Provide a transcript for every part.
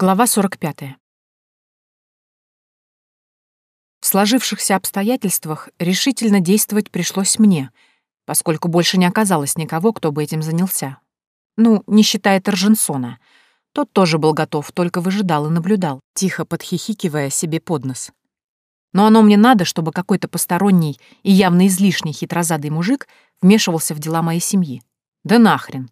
Глава 45. В сложившихся обстоятельствах решительно действовать пришлось мне, поскольку больше не оказалось никого, кто бы этим занялся. Ну, не считая Торженсона. Тот тоже был готов, только выжидал и наблюдал, тихо подхихикивая себе под нос. Но оно мне надо, чтобы какой-то посторонний и явно излишний хитрозадый мужик вмешивался в дела моей семьи. Да нахрен.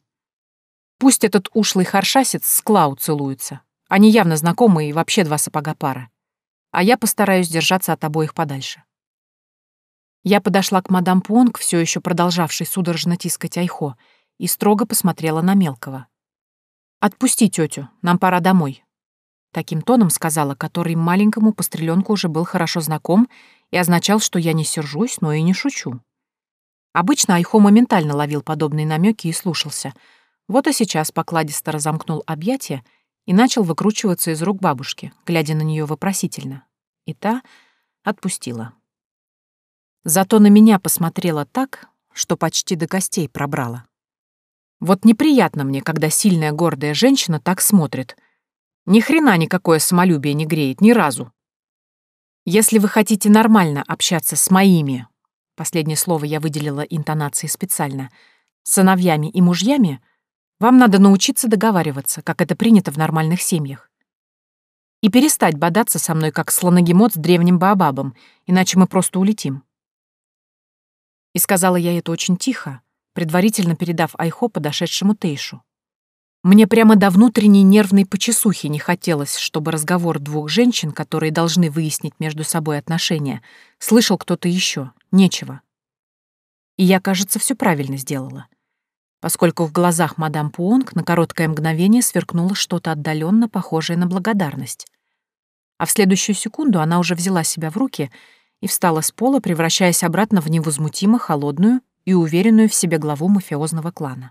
Пусть этот ушлый харшасец с Клау целуется, они явно знакомы и вообще два сапога пара. А я постараюсь держаться от обоих подальше. Я подошла к мадам Пуонг, все еще продолжавшей судорожно тискать Айхо, и строго посмотрела на мелкого. «Отпусти тетю, нам пора домой», — таким тоном сказала, который маленькому постреленку уже был хорошо знаком и означал, что я не сержусь, но и не шучу. Обычно Айхо моментально ловил подобные намеки и слушался. Вот и сейчас покладисто разомкнул объятия и начал выкручиваться из рук бабушки, глядя на нее вопросительно. И та отпустила. Зато на меня посмотрела так, что почти до костей пробрала. Вот неприятно мне, когда сильная гордая женщина так смотрит. Ни хрена никакое самолюбие не греет, ни разу. Если вы хотите нормально общаться с моими, последнее слово я выделила интонацией специально, сыновьями и мужьями — вам надо научиться договариваться, как это принято в нормальных семьях. И перестать бодаться со мной, как слоногемот с древним баобабом, иначе мы просто улетим. И сказала я это очень тихо, предварительно передав Айхо подошедшему Тейшу. Мне прямо до внутренней нервной почесухи не хотелось, чтобы разговор двух женщин, которые должны выяснить между собой отношения, слышал кто-то еще. Нечего. И я, кажется, все правильно сделала поскольку в глазах мадам Пуонг на короткое мгновение сверкнуло что-то отдаленно похожее на благодарность. А в следующую секунду она уже взяла себя в руки и встала с пола, превращаясь обратно в невозмутимо холодную и уверенную в себе главу мафиозного клана.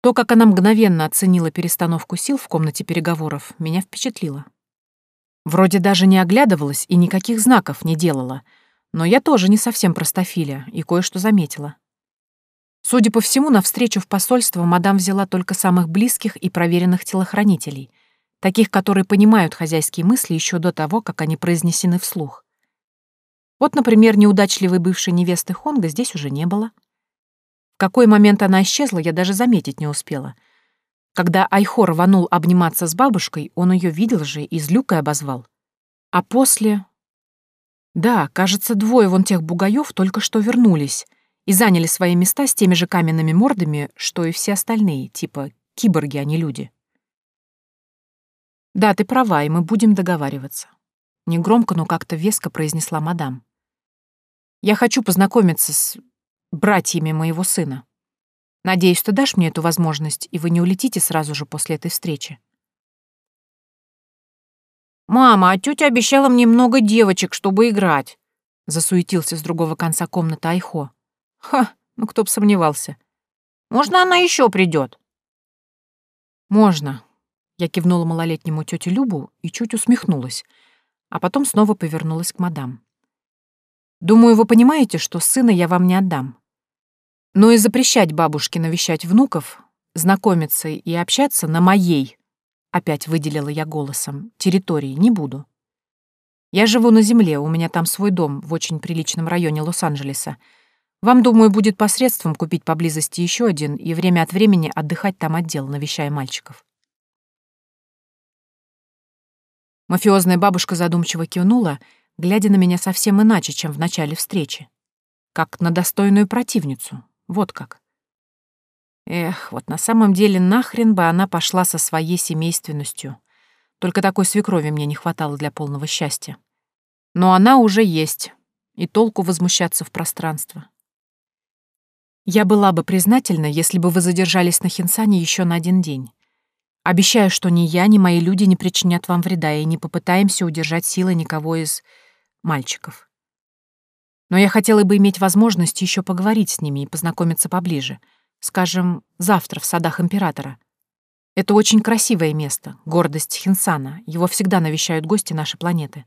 То, как она мгновенно оценила перестановку сил в комнате переговоров, меня впечатлило. Вроде даже не оглядывалась и никаких знаков не делала, но я тоже не совсем простофиля и кое-что заметила. Судя по всему, на встречу в посольство мадам взяла только самых близких и проверенных телохранителей, таких, которые понимают хозяйские мысли еще до того, как они произнесены вслух. Вот, например, неудачливой бывшей невесты Хонга здесь уже не было. В какой момент она исчезла, я даже заметить не успела. Когда Айхо рванул обниматься с бабушкой, он ее видел же и злюкой обозвал. А после... Да, кажется, двое вон тех бугаев только что вернулись — и заняли свои места с теми же каменными мордами, что и все остальные, типа киборги, а не люди. «Да, ты права, и мы будем договариваться», — негромко, но как-то веско произнесла мадам. «Я хочу познакомиться с братьями моего сына. Надеюсь, ты дашь мне эту возможность, и вы не улетите сразу же после этой встречи». «Мама, а тетя обещала мне много девочек, чтобы играть», — засуетился с другого конца комнаты Айхо. Ха, ну кто б сомневался. Можно она еще придет? Можно. Я кивнула малолетнему тете Любу и чуть усмехнулась, а потом снова повернулась к мадам. Думаю, вы понимаете, что сына я вам не отдам. Но и запрещать бабушке навещать внуков, знакомиться и общаться на моей, опять выделила я голосом, территории не буду. Я живу на земле, у меня там свой дом в очень приличном районе Лос-Анджелеса, вам, думаю, будет посредством купить поблизости еще один и время от времени отдыхать там отдел, навещая мальчиков. Мафиозная бабушка задумчиво кивнула, глядя на меня совсем иначе, чем в начале встречи. Как на достойную противницу. Вот как. Эх, вот на самом деле нахрен бы она пошла со своей семейственностью. Только такой свекрови мне не хватало для полного счастья. Но она уже есть, и толку возмущаться в пространство. Я была бы признательна, если бы вы задержались на Хинсане еще на один день. Обещаю, что ни я, ни мои люди не причинят вам вреда и не попытаемся удержать силы никого из мальчиков. Но я хотела бы иметь возможность еще поговорить с ними и познакомиться поближе. Скажем, завтра в садах Императора. Это очень красивое место, гордость Хинсана. Его всегда навещают гости нашей планеты.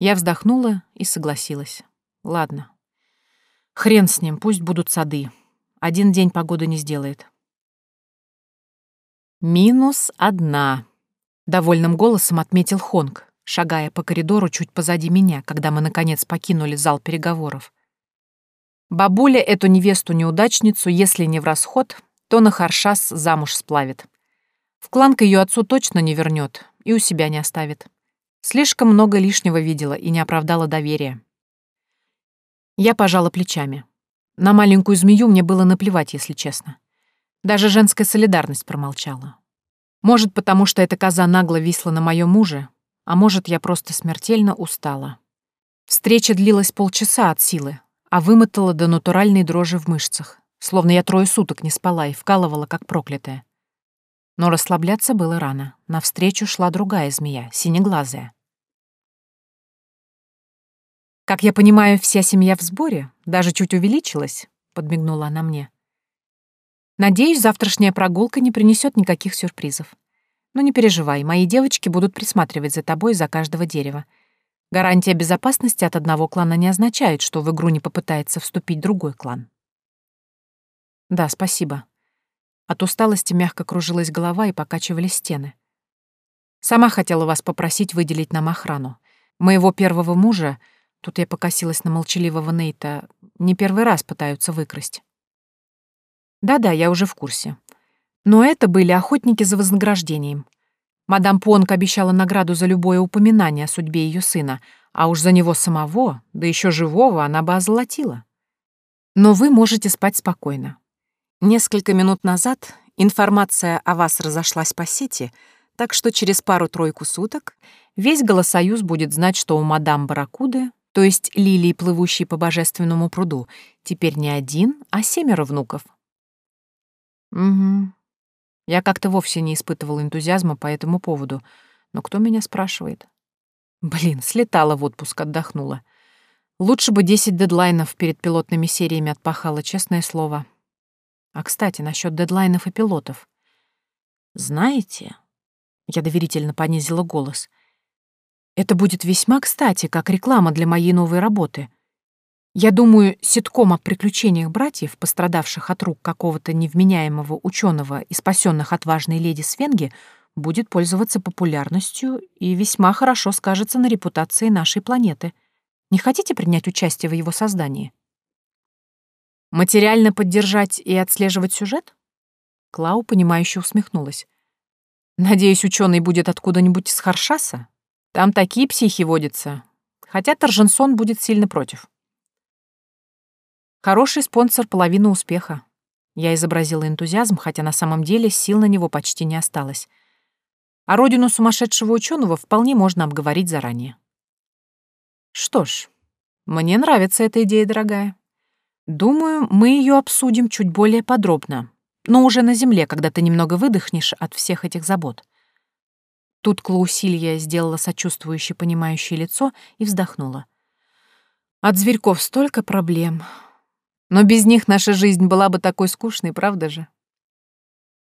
Я вздохнула и согласилась. Ладно, Хрен с ним, пусть будут сады. Один день погода не сделает. «Минус одна», Довольным голосом отметил Хонг, шагая по коридору чуть позади меня, когда мы, наконец, покинули зал переговоров. Бабуля эту невесту-неудачницу, если не в расход, то на Харшас замуж сплавит. В клан к ее отцу точно не вернет и у себя не оставит. Слишком много лишнего видела и не оправдала доверия. Я пожала плечами. На маленькую змею мне было наплевать, если честно. Даже женская солидарность промолчала. Может, потому что эта коза нагло висла на моем муже, а может, я просто смертельно устала. Встреча длилась полчаса от силы, а вымотала до натуральной дрожи в мышцах, словно я трое суток не спала и вкалывала, как проклятая. Но расслабляться было рано. Навстречу шла другая змея, синеглазая. «Как я понимаю, вся семья в сборе, даже чуть увеличилась», — подмигнула она мне. «Надеюсь, завтрашняя прогулка не принесет никаких сюрпризов. Но не переживай, мои девочки будут присматривать за тобой за каждого дерева. Гарантия безопасности от одного клана не означает, что в игру не попытается вступить другой клан». «Да, спасибо», от усталости мягко кружилась голова и покачивались стены. Сама хотела вас попросить выделить нам охрану. Моего первого мужа, тут я покосилась на молчаливого Нейта, не первый раз пытаются выкрасть. Да-да, я уже в курсе. Но это были охотники за вознаграждением. Мадам Понг обещала награду за любое упоминание о судьбе ее сына, а уж за него самого, да еще живого, она бы озолотила. Но вы можете спать спокойно. Несколько минут назад информация о вас разошлась по сети, так что через пару-тройку суток весь Голосоюз будет знать, что у мадам Баракуды, то есть лилии, плывущей по божественному пруду, теперь не один, а семеро внуков. Угу. Я как-то вовсе не испытывал энтузиазма по этому поводу, но кто меня спрашивает? Блин, слетала в отпуск, отдохнула. Лучше бы 10 дедлайнов перед пилотными сериями отпахала, честное слово. А, кстати, насчет дедлайнов и пилотов. Знаете, я доверительно понизила голос. Это будет весьма кстати, как реклама для моей новой работы. Я думаю, ситком о приключениях братьев, пострадавших от рук какого-то невменяемого ученого и спасенных от важной леди Свенги, будет пользоваться популярностью и весьма хорошо скажется на репутации нашей планеты. Не хотите принять участие в его создании? Материально поддержать и отслеживать сюжет? Клау, понимающе усмехнулась. Надеюсь, ученый будет откуда-нибудь из Харшаса? Там такие психи водятся. Хотя Торженсон будет сильно против. Хороший спонсор — половина успеха. Я изобразила энтузиазм, хотя на самом деле сил на него почти не осталось. А родину сумасшедшего ученого вполне можно обговорить заранее. Что ж, мне нравится эта идея, дорогая. Думаю, мы ее обсудим чуть более подробно, но уже на земле, когда ты немного выдохнешь от всех этих забот. Тут Клаусилья сделала сочувствующее понимающее лицо и вздохнула. От зверьков столько проблем. Но без них наша жизнь была бы такой скучной, правда же?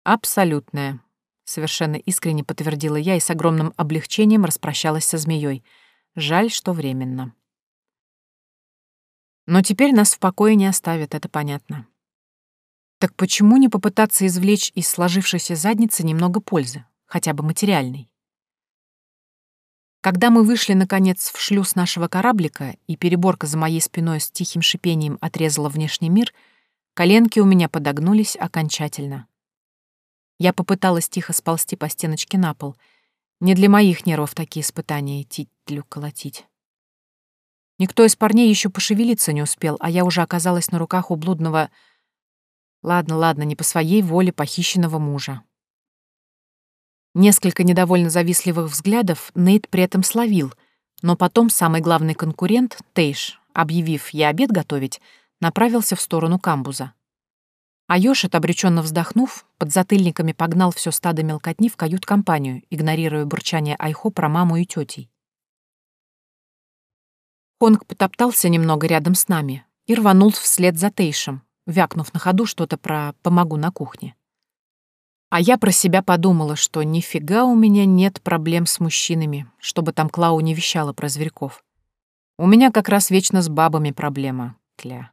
Абсолютная. Совершенно искренне подтвердила я и с огромным облегчением распрощалась со змеей. Жаль, что временно. Но теперь нас в покое не оставят, это понятно. Так почему не попытаться извлечь из сложившейся задницы немного пользы, хотя бы материальной? Когда мы вышли, наконец, в шлюз нашего кораблика, и переборка за моей спиной с тихим шипением отрезала внешний мир, коленки у меня подогнулись окончательно. Я попыталась тихо сползти по стеночке на пол. Не для моих нервов такие испытания идти тлю колотить. Никто из парней еще пошевелиться не успел, а я уже оказалась на руках у блудного... Ладно, ладно, не по своей воле похищенного мужа. Несколько недовольно завистливых взглядов Нейт при этом словил, но потом самый главный конкурент, Тейш, объявив «я обед готовить», направился в сторону камбуза. А Йошит, обреченно вздохнув, под затыльниками погнал все стадо мелкотни в кают-компанию, игнорируя бурчание Айхо про маму и тетей. Конг потоптался немного рядом с нами и рванул вслед за Тейшем, вякнув на ходу что-то про «помогу на кухне». А я про себя подумала, что нифига у меня нет проблем с мужчинами, чтобы там Клау не вещала про зверьков. У меня как раз вечно с бабами проблема, кля.